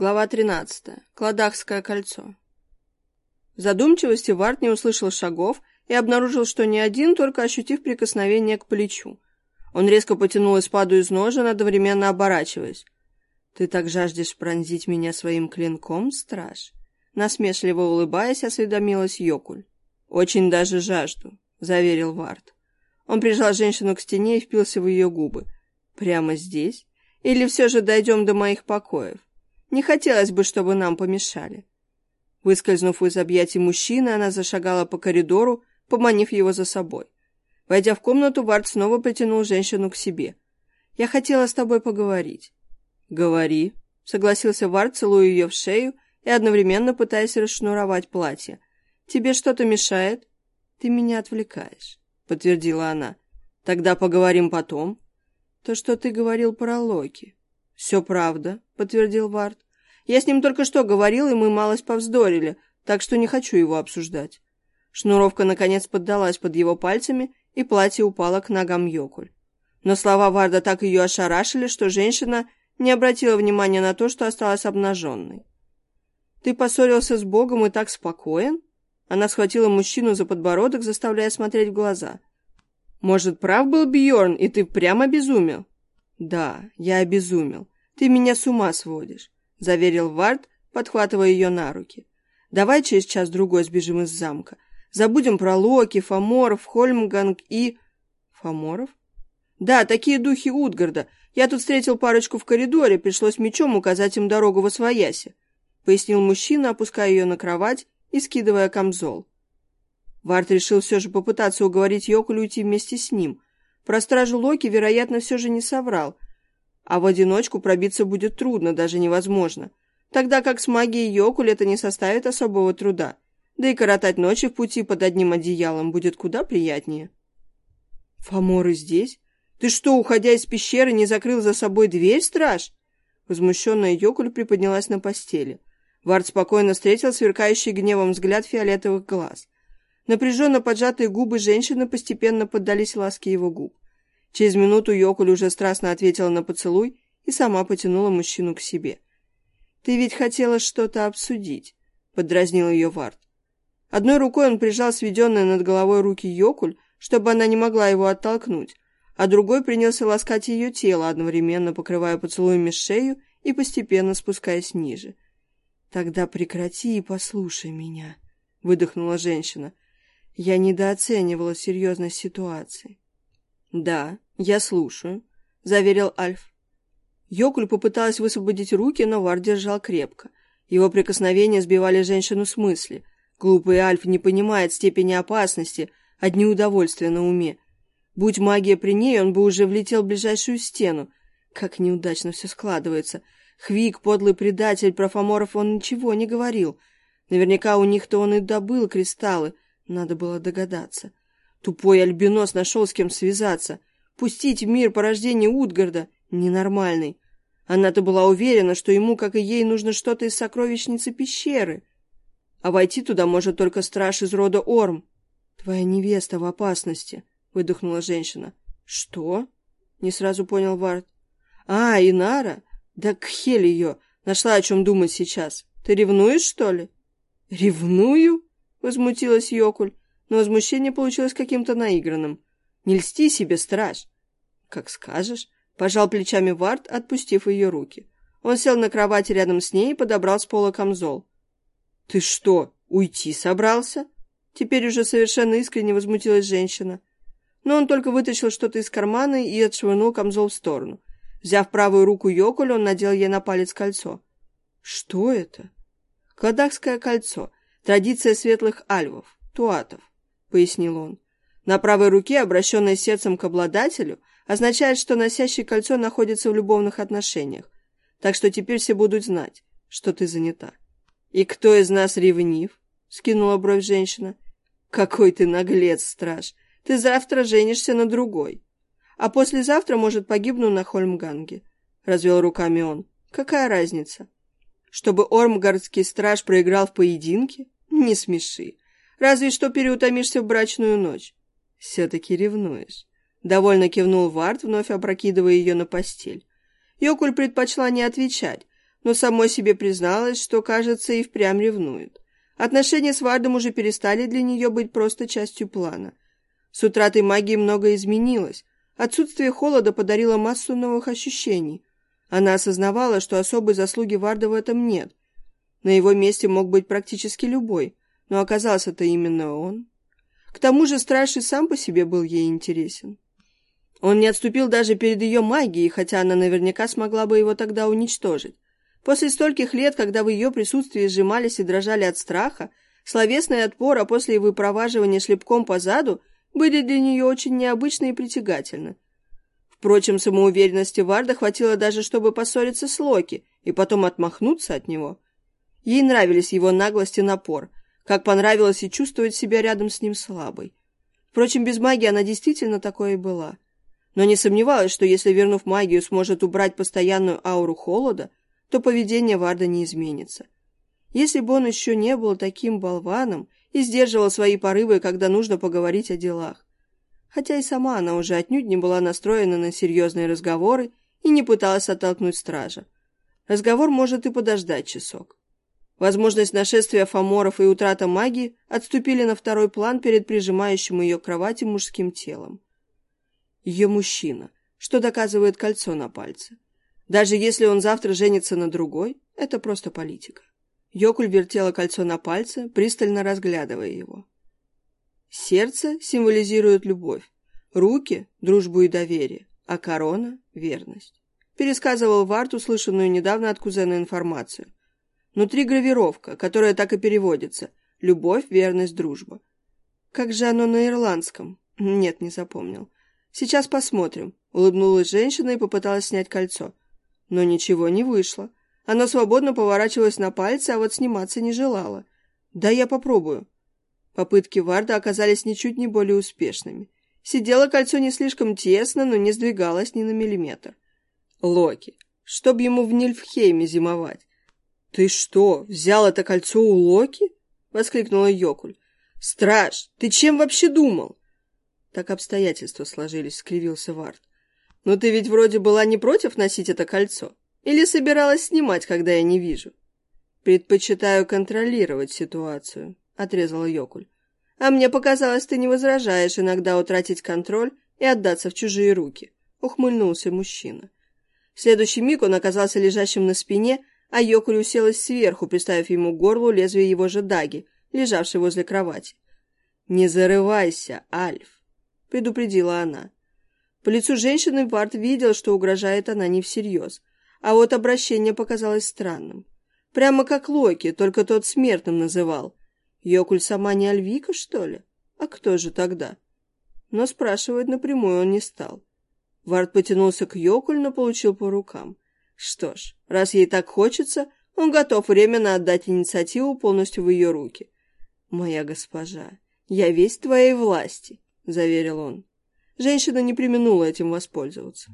Глава 13. Кладахское кольцо. В задумчивости Варт не услышал шагов и обнаружил, что не один, только ощутив прикосновение к плечу. Он резко потянул испаду из ножен, одновременно оборачиваясь. «Ты так жаждешь пронзить меня своим клинком, страж?» Насмешливо улыбаясь, осведомилась Йокуль. «Очень даже жажду», — заверил Варт. Он прижал женщину к стене и впился в ее губы. «Прямо здесь? Или все же дойдем до моих покоев?» Не хотелось бы, чтобы нам помешали. Выскользнув из объятий мужчины, она зашагала по коридору, поманив его за собой. Войдя в комнату, Вард снова притянул женщину к себе. «Я хотела с тобой поговорить». «Говори», — согласился Вард, целуя ее в шею и одновременно пытаясь расшнуровать платье. «Тебе что-то мешает?» «Ты меня отвлекаешь», — подтвердила она. «Тогда поговорим потом». «То, что ты говорил про Локи». «Все правда», — подтвердил Вард. «Я с ним только что говорил, и мы малость повздорили, так что не хочу его обсуждать». Шнуровка, наконец, поддалась под его пальцами, и платье упало к ногам Йокуль. Но слова Варда так ее ошарашили, что женщина не обратила внимания на то, что осталась обнаженной. «Ты поссорился с Богом и так спокоен?» Она схватила мужчину за подбородок, заставляя смотреть в глаза. «Может, прав был Бьорн, и ты прямо безумел?» «Да, я обезумел. Ты меня с ума сводишь», — заверил Вард, подхватывая ее на руки. «Давай через час-другой сбежим из замка. Забудем про Локи, Фоморов, Хольмганг и...» «Фоморов?» «Да, такие духи Утгарда. Я тут встретил парочку в коридоре, пришлось мечом указать им дорогу во свояси», — пояснил мужчина, опуская ее на кровать и скидывая камзол. Вард решил все же попытаться уговорить Йокулю уйти вместе с ним — про стражу Локи, вероятно, все же не соврал. А в одиночку пробиться будет трудно, даже невозможно. Тогда как с магией Йокуль это не составит особого труда. Да и коротать ночи в пути под одним одеялом будет куда приятнее. «Фоморы здесь? Ты что, уходя из пещеры, не закрыл за собой дверь, страж?» Возмущенная Йокуль приподнялась на постели. Вард спокойно встретил сверкающий гневом взгляд фиолетовых глаз. Напряженно поджатые губы женщины постепенно поддались ласке его губ. Через минуту Йокуль уже страстно ответила на поцелуй и сама потянула мужчину к себе. «Ты ведь хотела что-то обсудить», — поддразнил ее Вард. Одной рукой он прижал сведенные над головой руки Йокуль, чтобы она не могла его оттолкнуть, а другой принялся ласкать ее тело, одновременно покрывая поцелуями шею и постепенно спускаясь ниже. «Тогда прекрати и послушай меня», — выдохнула женщина. Я недооценивала серьезность ситуации. «Да, я слушаю», — заверил Альф. Йокуль попыталась высвободить руки, но Вар держал крепко. Его прикосновения сбивали женщину с мысли. Глупый Альф не понимает степени опасности, одни удовольствия на уме. Будь магия при ней, он бы уже влетел в ближайшую стену. Как неудачно все складывается. Хвик, подлый предатель, про Фоморов он ничего не говорил. Наверняка у них-то он и добыл кристаллы, надо было догадаться. Тупой альбинос нашел с кем связаться. Пустить в мир порождение Утгарда. Ненормальный. Она-то была уверена, что ему, как и ей, нужно что-то из сокровищницы пещеры. А войти туда может только страж из рода Орм. «Твоя невеста в опасности», — выдохнула женщина. «Что?» — не сразу понял Вард. «А, Инара? Да к хель ее! Нашла о чем думать сейчас. Ты ревнуешь, что ли?» «Ревную?» — возмутилась Йокуль, но возмущение получилось каким-то наигранным. «Не льсти себе, страж!» «Как скажешь», — пожал плечами Вард, отпустив ее руки. Он сел на кровати рядом с ней и подобрал с пола камзол. «Ты что, уйти собрался?» Теперь уже совершенно искренне возмутилась женщина. Но он только вытащил что-то из кармана и отшвырнул камзол в сторону. Взяв правую руку Йокуль, он надел ей на палец кольцо. «Что это?» «Кладахское кольцо. Традиция светлых альвов, туатов, пояснил он. На правой руке, обращенной сердцем к обладателю, означает, что носящий кольцо находится в любовных отношениях. Так что теперь все будут знать, что ты занята. И кто из нас ревнив? скинула бровь женщина. Какой ты наглец, страж. Ты завтра женишься на другой. А послезавтра, может, погибну на Хольмганге. Развел руками он. Какая разница? Чтобы Ормгардский страж проиграл в поединке? Не смеши. Разве что переутомишься в брачную ночь. Все-таки ревнуешь. Довольно кивнул Вард, вновь опрокидывая ее на постель. Йокуль предпочла не отвечать, но самой себе призналась, что, кажется, и впрямь ревнует. Отношения с Вардом уже перестали для нее быть просто частью плана. С утратой магии многое изменилось. Отсутствие холода подарило массу новых ощущений. Она осознавала, что особой заслуги Варда в этом нет. На его месте мог быть практически любой, но оказался это именно он. К тому же страж и сам по себе был ей интересен. Он не отступил даже перед ее магией, хотя она наверняка смогла бы его тогда уничтожить. После стольких лет, когда в ее присутствии сжимались и дрожали от страха, словесный отпор, а после его проваживания шлепком по заду были для нее очень необычны и притягательны. Впрочем, самоуверенности Варда хватило даже, чтобы поссориться с Локи и потом отмахнуться от него. Ей нравились его наглость и напор, как понравилось и чувствовать себя рядом с ним слабой. Впрочем, без магии она действительно такое и была. Но не сомневалась, что если, вернув магию, сможет убрать постоянную ауру холода, то поведение Варда не изменится. Если бы он еще не был таким болваном и сдерживал свои порывы, когда нужно поговорить о делах. Хотя и сама она уже отнюдь не была настроена на серьезные разговоры и не пыталась оттолкнуть стража. Разговор может и подождать часок. Возможность нашествия фаморов и утрата магии отступили на второй план перед прижимающим ее к кровати мужским телом. Ее мужчина, что доказывает кольцо на пальце. Даже если он завтра женится на другой, это просто политика. Йокуль вертела кольцо на пальце, пристально разглядывая его. Сердце символизирует любовь, руки — дружбу и доверие, а корона — верность. Пересказывал Варт услышанную недавно от кузена информацию. Внутри гравировка, которая так и переводится «любовь, верность, дружба». Как же оно на ирландском? Нет, не запомнил. Сейчас посмотрим. Улыбнулась женщина и попыталась снять кольцо. Но ничего не вышло. Оно свободно поворачивалось на пальце, а вот сниматься не желало. «Да я попробую». Попытки Варда оказались ничуть не более успешными. Сидело кольцо не слишком тесно, но не сдвигалось ни на миллиметр. Локи. Чтоб ему в Нильфхейме зимовать. «Ты что, взял это кольцо у Локи?» — воскликнула Йокуль. «Страж, ты чем вообще думал?» Так обстоятельства сложились, — скривился Вард. «Но ты ведь вроде была не против носить это кольцо? Или собиралась снимать, когда я не вижу?» «Предпочитаю контролировать ситуацию», — отрезала Йокуль. «А мне показалось, ты не возражаешь иногда утратить контроль и отдаться в чужие руки», — ухмыльнулся мужчина. В следующий миг он оказался лежащим на спине, а Йокуль уселась сверху, приставив ему к горлу лезвие его же даги, лежавшей возле кровати. «Не зарывайся, Альф», — предупредила она. По лицу женщины Вард видел, что угрожает она не всерьез, а вот обращение показалось странным. Прямо как Локи, только тот смертным называл. Йокуль сама не Альвика, что ли? А кто же тогда? Но спрашивать напрямую он не стал. Вард потянулся к Йокуль, но получил по рукам. Что ж, раз ей так хочется, он готов временно отдать инициативу полностью в ее руки. «Моя госпожа, я весь твоей власти», — заверил он. Женщина не применула этим воспользоваться.